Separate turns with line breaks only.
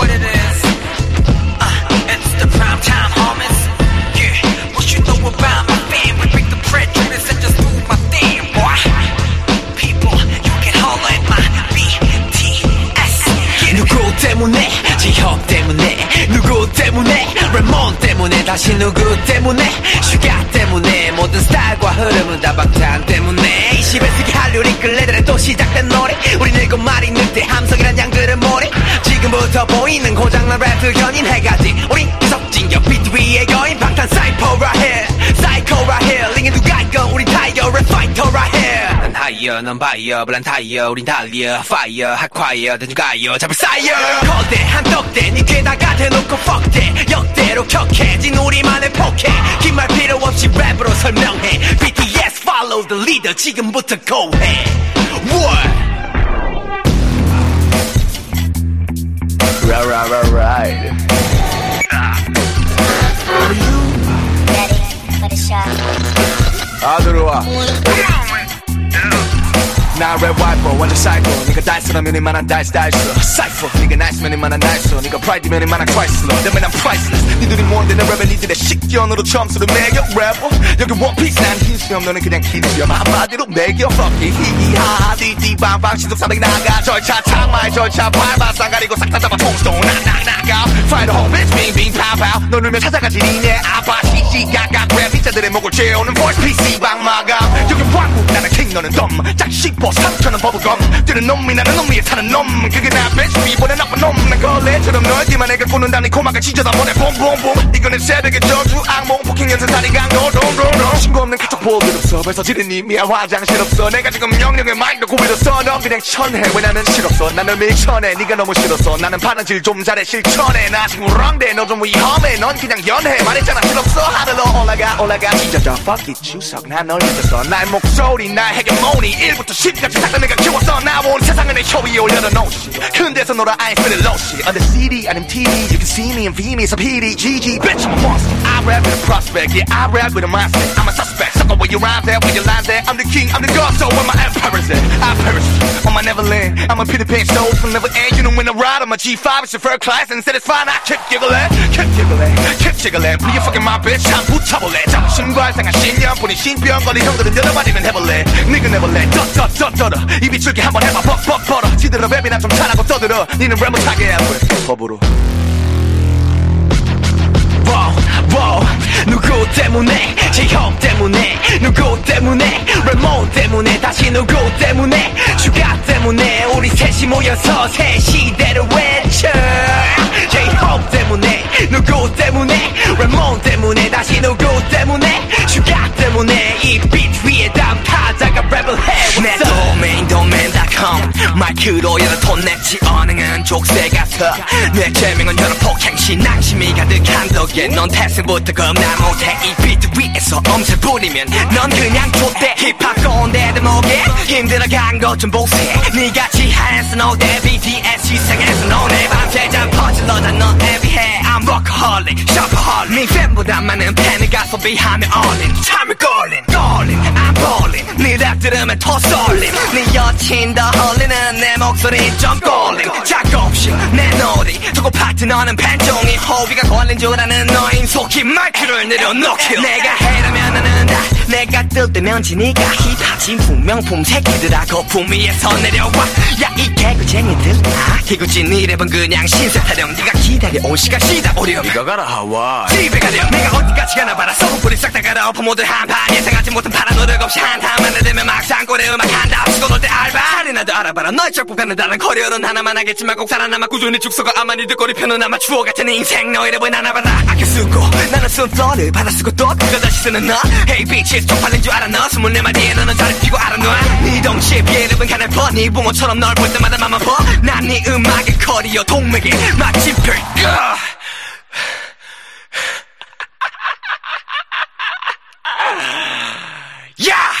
what it is. Uh, it's the prime time, homies. Yeah, what you know about my fam? We bring the bread, drink and just move my thing, boy. People, you can holler at my BTS. Yeah. 누구 때문에? 지형 때문에. 누구 때문에? 레몬 때문에. 다시 누구 때문에? 슈가 때문에. 모든 스타일과 흐름은 다 방탄 때문에. 20의 세기 한류 링클레들의 또 시작된 노래. 우리 늙은 말이 늙 지금부터 보이는 고장난 랩들 견인 해가지. 우린 구석진격 비트 위의 여인 방탄 사이퍼 right here 사이코 right here 링에 누가 있건 우린 타이어 랩 파이터 right here 난 하이어 넌 바이어 블란 타이어. 우린 달리어 파이어 핫콰이어 대중 가이어. 잡을 사이어. 거대한 떡대 니 귀에다가 대놓고 fuck that 역대로 격해진 우리만의 포켓 긴말 필요 없이 랩으로 설명해. BTS follow the leader 지금부터 go 해 What?
Right, right, right, right.
Ready for the shot.
아 들어와. 나랩 와이퍼 완전 사이코 니가 달스라면 이만한 달스 달스. 사이퍼. 니가 나이스면 이만한 나이스. 니가 프라이드면 이만한 크라이슬러. 내면 난 프라이슬레스 니들이 뭔데 내 랩에 니들의 식견으로 점수를 매겨 래퍼 여기 원피스 난 흰수염. 너는 그냥 흰수염. 한마디로 매겨 fuck it. 히히하. 디디방방 신속사백이 나가. 절차 창마의 절차 밟아. 싸가리고 싹 다 잡아. 통수도 나나나가. Fight home bitch 빙 빙 파파 너 울면 찾아가지 니네. 아빠 시시각각. 랩 피자들의 목을 채우는 voice PC 방마감 여기 왕국 나는 king 너는 덤 짝씹어 상처는 버블검. 뛰는 놈이 나는 놈 위에 타는 놈. 그게 나 bitch 위보다 나쁜 놈난 걸레처럼 널기만 내가 꽂는다 네 코막을 찢어다 보내. 봄봄봄. 이거는 새벽의 저주 악몽 폭행 연쇄살인 강도 동동동 신고 없는 카톡 보길 없어 벌써 지른 이미야 화장실 없어. 내가 지금 명령의 마인드 고비로써 넌 그냥 천해. 왜 나는 싫었어. 나는 밀천해. 네가 너무 싫었어. 나는 바느질 좀 잘해. 실천해. 나 지금 랑대 너좀 위험해. 넌 그냥 연해. 말했잖아. 싫었어. 하늘로 올라가 올라가. 찢어져 fuck it 추석 난널 믿었어. 나의 목소리 나의 헤게모니 1부터 10까지 다 내가 키웠어. 나온 세상을 내 혀위에 올려놓지 흔대서 놀아 I ain't feeling low on the CD 아님 TV. You can see me in V me so PD GG bitch I'm a monster. I rap with a prospect. Yeah I rap with a mindset. I'm a suspect. Sucker where you rhyme there where you line there I'm the king I'm the god so where my emperor's at I perish on my Neverland I'm a Peter Pan show from never end you know when I ride I'm a G5 it's your first class and said it's fine I keep giggling keep giggling keep jiggling Be you fucking my bitch 참 붙여볼래 잠신과 생각 신년뿐인 신병거리 형들은 여러 마디면 해볼래 니가 내볼래 떠떠떠떠러 입이 줄게 한번 해봐 뻑뻑 벌어 지들어 랩이나 좀 잘하고 떠들어 니는 랩 못하게 해볼 법으로
wow, wow. 누구 때문에 제형 셋이 모여서 새 시대를 외쳐. 제형 때문에 누구 때문에 랩몬 때문에 다시 누구 때문에 슈가 때문에 이 비트 위에 담 타자가 랩을 해내 도메인
도메인 .com 마이크로 여러 톤 냈지. 어능은 족쇄 같아. 내 제명은 여러 폭행시 낭심이 가득한 덕에. 넌 태생부터 겁나 못해. 이 비트 위에서 엄살 부리면 넌 그냥 좆대. 힙합 꼰대 대목에 힘들어간 것좀 보세. 니같이 한스 노대 BTS 시상에서 너네 밤새자 퍼질러다 넌 애비해. I'm workaholic, shopaholic. 네 팬보다 많은 팬을 가소비하며 all-in 참을 걸린, 걸린, 들으면 더 쏠림. 네 여친 더 홀리는 내 목소리 좀 꼴림. 작업실 내 놀이 두고 파트너는 팬종이 호비가 걸린 줄 아는 너인 속히 마이크를 내려놓기 내가 해라면 나는 다 내가 뜰 때면 지니까 힙합 진품 명품 새끼들아 거품 위에서 내려와. 야 이 개구쟁이들 아. 개구진 이 랩은 그냥 신세 타령. 네가 기다려온 시간 시다. 오렴 이거
가라 하와이.
집에 가렴. 내가 어디까지 가나 봐라. 썩은 싹다 갈아엎어 모두 한판 예상하지 못한 파란 노력 없이 한타만 내되면 막상 꼴에 음악 한다. 치고 놀 때 알바. 할인나도 알아봐라. 너의 적복하는 다른 커리어는 하나만 하겠지만 꼭 살아남아 꾸준히 죽서가 아마 니들 꼬리표는 아마 추억 같은 인생 너의 랩은 하나봐라. 아껴 쓰고. 나는 순서를 받아 쓰고 또 그걸 다시 쓰는 너. Hey bitches 쪽팔린 줄 알아 너 스물네 마디에 너는 다리 피고 알아놔 네 덩치에 비해 랩은 가늘 퍼 네 붕어처럼 널 볼 때마다 맘 아파 난네 음악의 커리어 동맥에 마침표 야! 야!